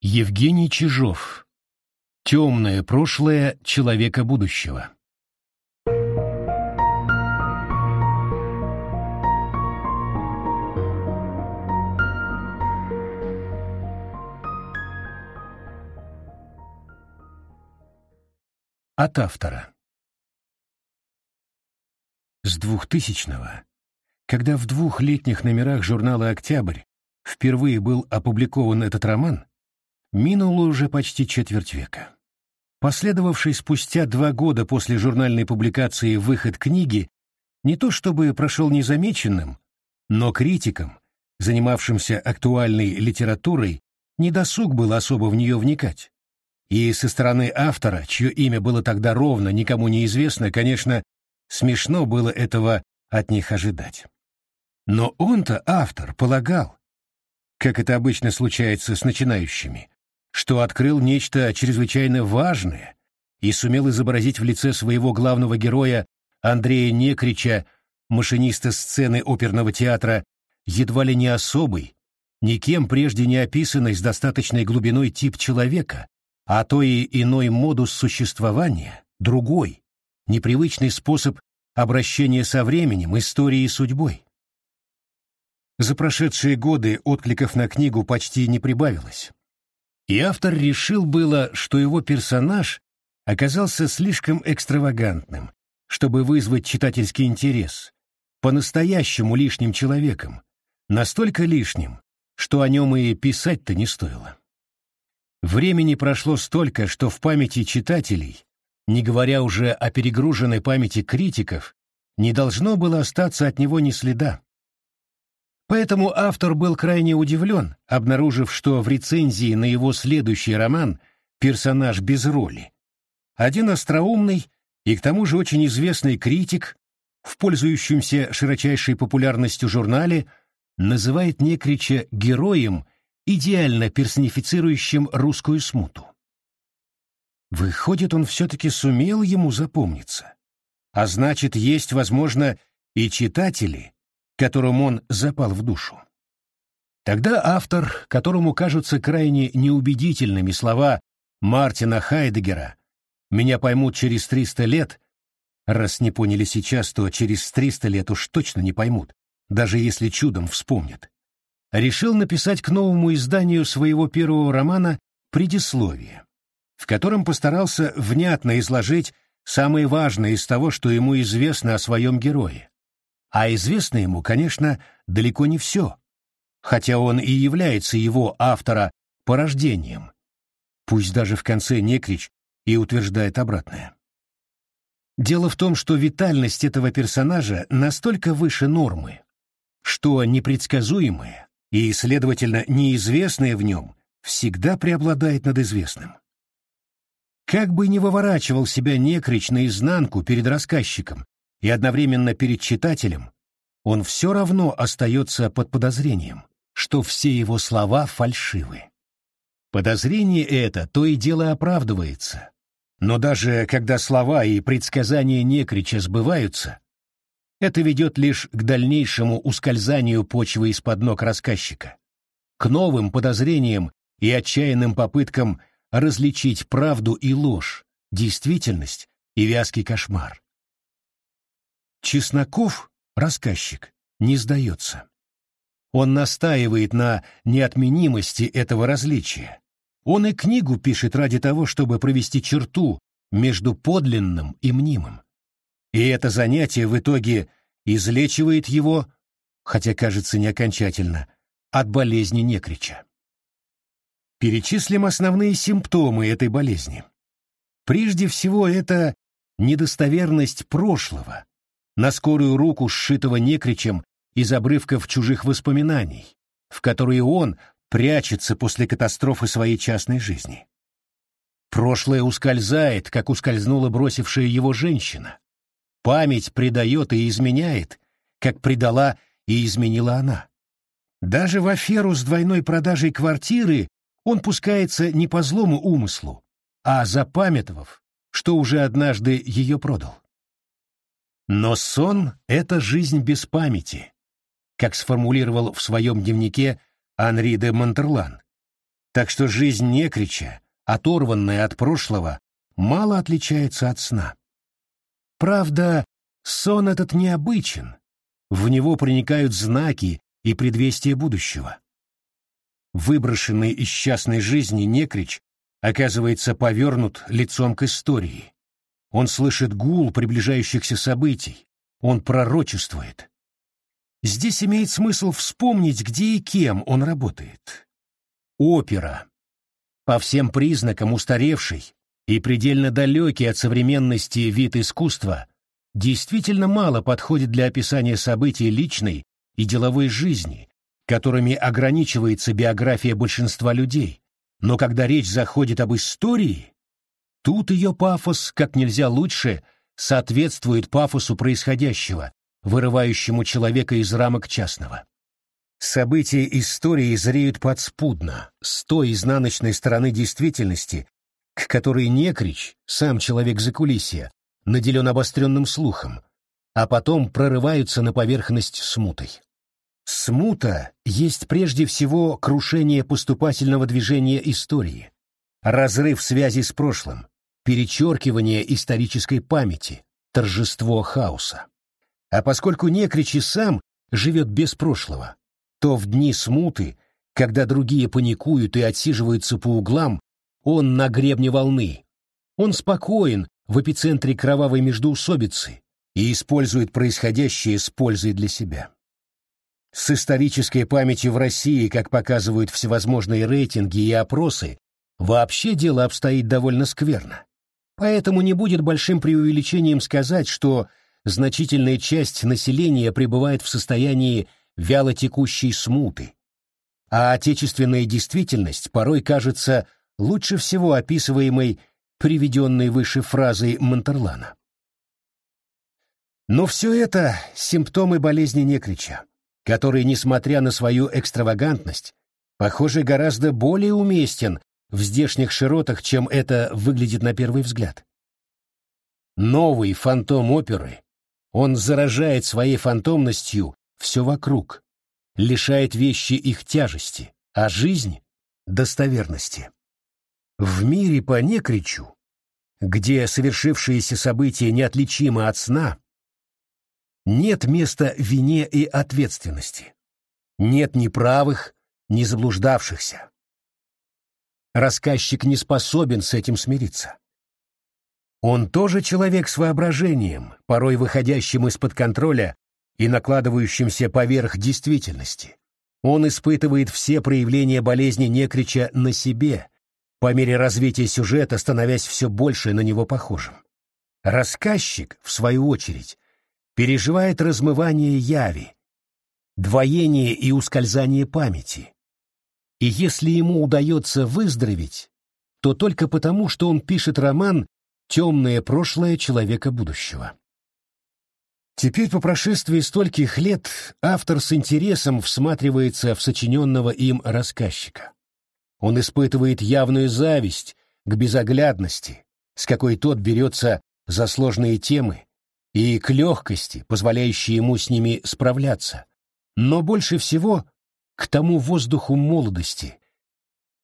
Евгений Чижов. Темное прошлое человека будущего. От автора. С двухтысячного, когда в двух летних номерах журнала «Октябрь» впервые был опубликован этот роман, минуло уже почти четверть века. Последовавший спустя два года после журнальной публикации выход книги не то чтобы прошел незамеченным, но критикам, занимавшимся актуальной литературой, недосуг было особо в нее вникать. И со стороны автора, чье имя было тогда ровно никому не известно, конечно, смешно было этого от них ожидать. Но он-то, автор, полагал, как это обычно случается с начинающими, что открыл нечто чрезвычайно важное и сумел изобразить в лице своего главного героя Андрея Некрича, машиниста сцены оперного театра, едва ли не особый, никем прежде не описанный с достаточной глубиной тип человека, а то и иной модус существования, другой, непривычный способ обращения со временем, историей и судьбой. За прошедшие годы откликов на книгу почти не прибавилось. И автор решил было, что его персонаж оказался слишком экстравагантным, чтобы вызвать читательский интерес, по-настоящему лишним человеком, настолько лишним, что о нем и писать-то не стоило. Времени прошло столько, что в памяти читателей, не говоря уже о перегруженной памяти критиков, не должно было остаться от него ни следа. Поэтому автор был крайне удивлен, обнаружив, что в рецензии на его следующий роман персонаж без роли. Один остроумный и к тому же очень известный критик, в пользующемся широчайшей популярностью журнале, называет Некрича героем – идеально персонифицирующим русскую смуту. Выходит, он все-таки сумел ему запомниться. А значит, есть, возможно, и читатели, которым он запал в душу. Тогда автор, которому кажутся крайне неубедительными слова Мартина Хайдегера «Меня поймут через 300 лет», раз не поняли сейчас, то через 300 лет уж точно не поймут, даже если чудом вспомнят решил написать к новому изданию своего первого романа «Предисловие», в котором постарался внятно изложить самое важное из того, что ему известно о своем герое. А известно ему, конечно, далеко не все, хотя он и является его автора порождением, пусть даже в конце Некрич и утверждает обратное. Дело в том, что витальность этого персонажа настолько выше нормы, что непредсказуемое, и, следовательно, неизвестное в нем всегда преобладает над известным. Как бы ни выворачивал себя Некрич наизнанку перед рассказчиком и одновременно перед читателем, он все равно остается под подозрением, что все его слова фальшивы. Подозрение это то и дело оправдывается, но даже когда слова и предсказания Некрича сбываются, это ведет лишь к дальнейшему ускользанию почвы из-под ног рассказчика, к новым подозрениям и отчаянным попыткам различить правду и ложь, действительность и вязкий кошмар. Чесноков, рассказчик, не сдается. Он настаивает на неотменимости этого различия. Он и книгу пишет ради того, чтобы провести черту между подлинным и мнимым. И это занятие в итоге излечивает его, хотя кажется не окончательно, от болезни некрича. Перечислим основные симптомы этой болезни. Прежде всего, это недостоверность прошлого, на скорую руку сшитого некричем из обрывков чужих воспоминаний, в которые он прячется после катастрофы своей частной жизни. Прошлое ускользает, как ускользнула бросившая его женщина. Память предает и изменяет, как предала и изменила она. Даже в аферу с двойной продажей квартиры он пускается не по злому умыслу, а запамятовав, что уже однажды ее продал. Но сон — это жизнь без памяти, как сформулировал в своем дневнике Анри де Монтерлан. Так что жизнь Некрича, оторванная от прошлого, мало отличается от сна. Правда, сон этот необычен. В него проникают знаки и предвестия будущего. Выброшенный из частной жизни Некрич оказывается повернут лицом к истории. Он слышит гул приближающихся событий, он пророчествует. Здесь имеет смысл вспомнить, где и кем он работает. Опера. По всем признакам устаревший и предельно далекий от современности вид искусства действительно мало подходит для описания событий личной и деловой жизни, которыми ограничивается биография большинства людей. Но когда речь заходит об истории, тут ее пафос как нельзя лучше соответствует пафосу происходящего, вырывающему человека из рамок частного. События истории зреют подспудно, с той изнаночной стороны действительности, к которой Некрич, сам человек закулисья, наделен обостренным слухом, а потом прорываются на поверхность смутой. Смута есть прежде всего крушение поступательного движения истории, разрыв связи с прошлым, перечеркивание исторической памяти, торжество хаоса. А поскольку Некричи сам живет без прошлого, то в дни смуты, когда другие паникуют и отсиживаются по углам, он на гребне волны. Он спокоен в эпицентре кровавой междоусобицы и использует происходящее с пользой для себя. С исторической памятью в России, как показывают всевозможные рейтинги и опросы, вообще дело обстоит довольно скверно. Поэтому не будет большим преувеличением сказать, что значительная часть населения пребывает в состоянии вялотекущей смуты, а отечественная действительность порой кажется лучше всего описываемой приведенной выше фразой Монтерлана. Но все это симптомы болезни Некрича, который, несмотря на свою экстравагантность, похоже, гораздо более уместен в здешних широтах, чем это выглядит на первый взгляд. Новый фантом оперы он заражает своей фантомностью все вокруг, лишает вещи их тяжести, а жизнь — достоверности. В мире по некричу, где совершившиеся события неотличимы от сна, нет места вине и ответственности. Нет ни правых, ни заблуждавшихся. Рассказчик не способен с этим смириться. Он тоже человек с воображением, порой выходящим из-под контроля и накладывающимся поверх действительности. Он испытывает все проявления болезни Некрича на себе, по мере развития сюжета становясь все больше на него похожим. Рассказчик, в свою очередь, переживает размывание яви, двоение и ускользание памяти. И если ему удается выздороветь, то только потому, что он пишет роман темное прошлое человека будущего. Теперь, по прошествии стольких лет, автор с интересом всматривается в сочиненного им рассказчика. Он испытывает явную зависть к безоглядности, с какой тот берется за сложные темы, и к легкости, позволяющей ему с ними справляться, но больше всего к тому воздуху молодости,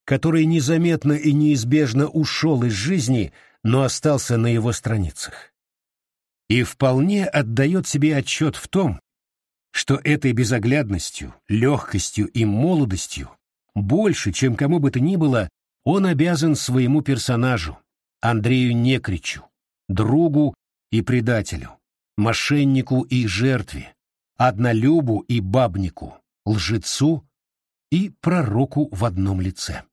который незаметно и неизбежно ушел из жизни но остался на его страницах. И вполне отдает себе отчет в том, что этой безоглядностью, легкостью и молодостью больше, чем кому бы то ни было, он обязан своему персонажу, Андрею Некричу, другу и предателю, мошеннику и жертве, однолюбу и бабнику, лжецу и пророку в одном лице.